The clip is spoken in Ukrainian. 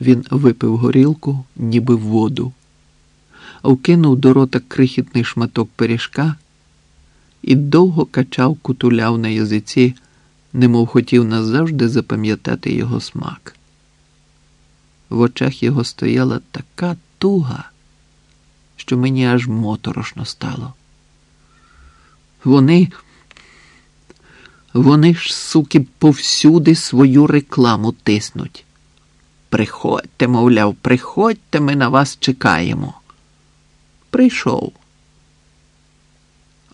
Він випив горілку, ніби воду, вкинув до рота крихітний шматок пиріжка і довго качав кутуляв на язиці, немов хотів назавжди запам'ятати його смак. В очах його стояла така туга, що мені аж моторошно стало. Вони, вони ж, суки, повсюди свою рекламу тиснуть. Приходьте, мовляв, приходьте, ми на вас чекаємо. Прийшов.